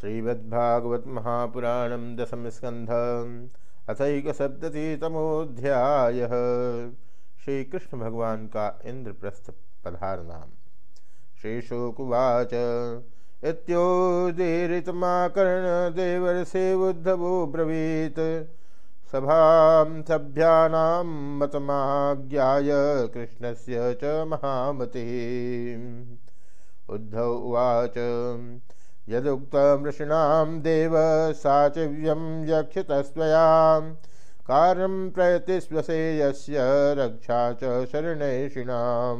श्रीमद्भागवत महापुराण दशम स्कंध अथकसप्ततितमोध्याय श्री कृष्ण भगवान का इंद्रप्रस्थ पधारना श्रीशोकुवाच, इत्योदीरितमाकर्ण देवर्षे उद्धवो ब्रवीत। सभां सभ्यानां मतमाज्ञाय कृष्णस्य च महामतिः। उद्धव उवाच यदुक्तमृषिणां देव साचिव्यं यक्षितस्त्वया। कार्यं प्रयतिस्वसे रक्षा च शरणैषिणां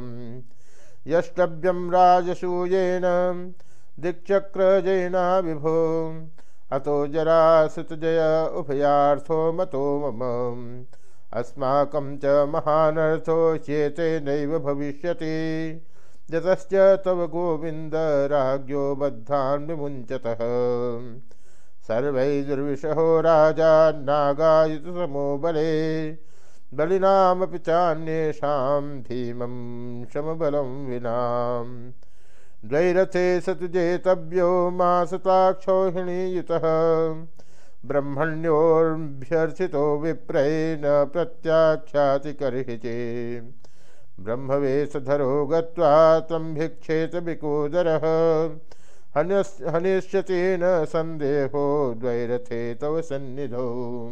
यष्टव्यं राजसूयेन दिक्चक्रजयिना विभो। अतो जरासुतजय उभयार्थो मतो मम। अस्माकं च महानर्थो चेते नैव भविष्यति। यतश्च तव गोविन्द राज्ञो बद्धान् विमुञ्चतः। सर्वैर्विषहो राजा नागायुतसमो बले। बलिनामपि चान्येषां धीमं शमबलं विना। द्वैरथे सतुजेतव्यो मासताक्षौहिणीयुतः ब्रह्मण्योर्भ्यर्थितो विप्रेण प्रत्याख्यातिकर्हिचे ब्रह्मवेशधरो तं भिक्षेत विकोदरः हनिष्यतेन सन्देहो द्वैरथे तव सन्निधौ।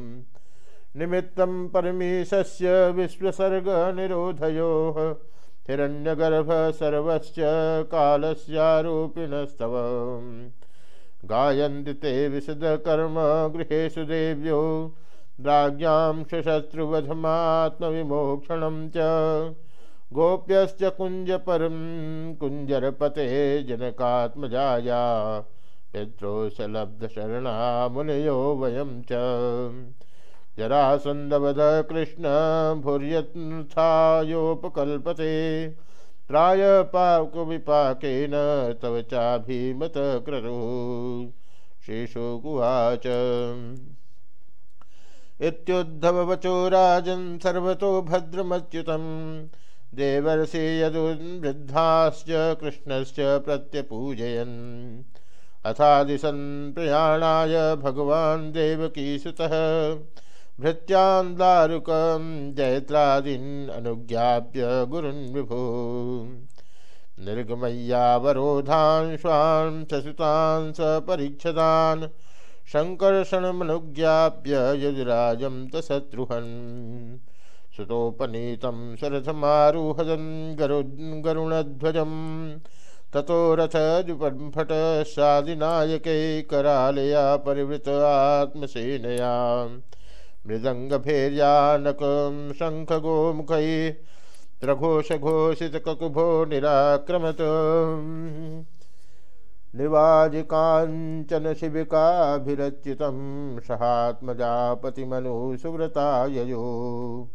निमित्तं परमेशस्य विश्वसर्गनिरोधयोः। हिरण्यगर्भ सर्वश्च कालस्यारूपिणस्तव। गायन्ति ते विशदकर्म गृहेषु देव्यो। राज्ञां शशत्रुवधमात्मविमोक्षणं च। गोप्यश्च कुञ्जपरं कुञ्जरपते जनकात्मजाया। पित्रोशलब्धशरणा मुनयो वयं च। जरासन्दवद कृष्ण भूर्यथायोपकल्पते प्रायपाकविपाकेन तव चाभिमत क्ररु श्रीशुकुवाच इत्युद्धववचो राजन् सर्वतो भद्रमच्युतम्। देवर्षि यदुवृद्धाश्च कृष्णश्च प्रत्यपूजयन्। अथादिशन् प्रयाणाय भगवान् देवकीसुतः भृत्यान् दारुकं जयत्रादीन् अनुज्ञाप्य गुरुन् विभो। निर्गमय्यावरोधान् स्वान् ससुतान् सपरीक्षतान् शङ्कर्षणमनुज्ञाप्य यजुराजं तशत्रुहन् सुतोपनीतं सरथमारुहदन् गरु गरुणध्वजं ततो रथजुपन्फटसादिनायकैकरालया परिवृत आत्मसेनया। मृदङ्गभैर्यानकं शङ्खगोमुखैः प्रघोषघोषितककुभो निराक्रमत। निवाजिकाञ्चनशिबिकाभिरचितं सहात्मजापतिमनुसुव्रता ययो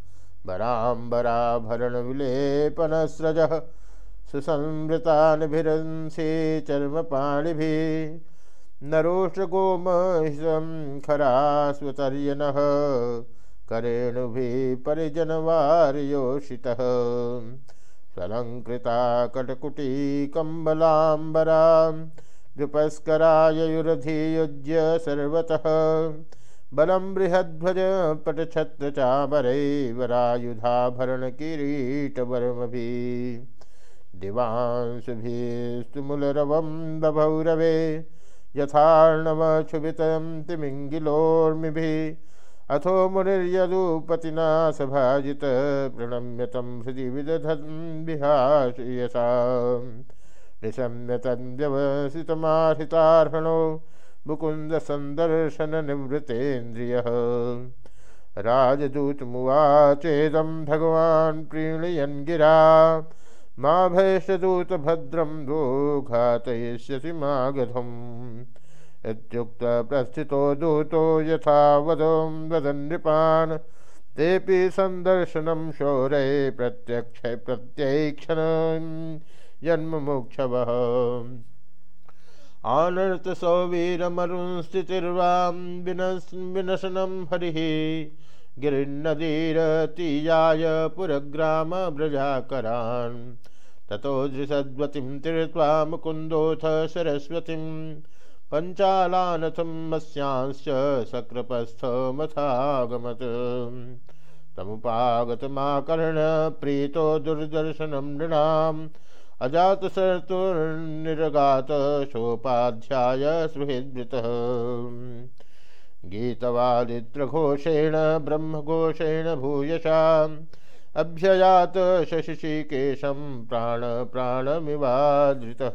बराम्बराभरणविलेपनस्रजः सुसंवृतान्भिरंसे चर्मपाणिभिः नरोषगोमहिषं खरास्वतर्यनः करेणुभिः परिजनवार्योषितः स्वलङ्कृता कटकुटीकम्बलाम्बरां विपस्कराययुरधियुज्य सर्वतः बलं बृहध्वज पटछत्रचामरैवरायुधाभरणकिरीटवर्मभिः दिवांशुभिस्तुमुलरवं बभौरवे यथार्णवक्षुभितं तिमिङ्गिलोर्मिभिः अथो मुनिर्यदुपतिना सभाजित प्रणम्य तं हृदि विदधन् निशम्य तन्व्यवसितमाहितार्हणो मुकुन्दसन्दर्शननिवृतेन्द्रियः। राजदूतमुवाचेदं भगवान् प्रीणयन् गिरा। माँ मा भैषदूतभद्रं दो घातयिष्यसि मागधम् इत्युक्तप्रस्थितो दूतो यथा वदं वदन्नृपान् तेऽपि सन्दर्शनं शौरे प्रत्यक्ष प्रत्यैक्षण जन्ममुक्षवः आनर्तसौवीरमरुंस्थितिर्वां विनस्, विनशनं हरिः। गिरिन्नदीरतीयाय पुरग्रामव्रजाकरान् ततो दृशद्वतीं तीर्त्वा मुकुन्दोऽथ सरस्वतीं। पञ्चालानथं मत्स्यांश्च सक्रपस्थमथागमत् तमुपागतमाकर्ण प्रीतो दुर्दर्शनं नृणाम्। अजातशर्तुर्निरगात सोपाध्याय सुहृदृत गीतवादित्रघोषेण ब्रह्मघोषेण भूयशा। अभ्ययात शशिकेशं प्राण प्राणमिवादृतः।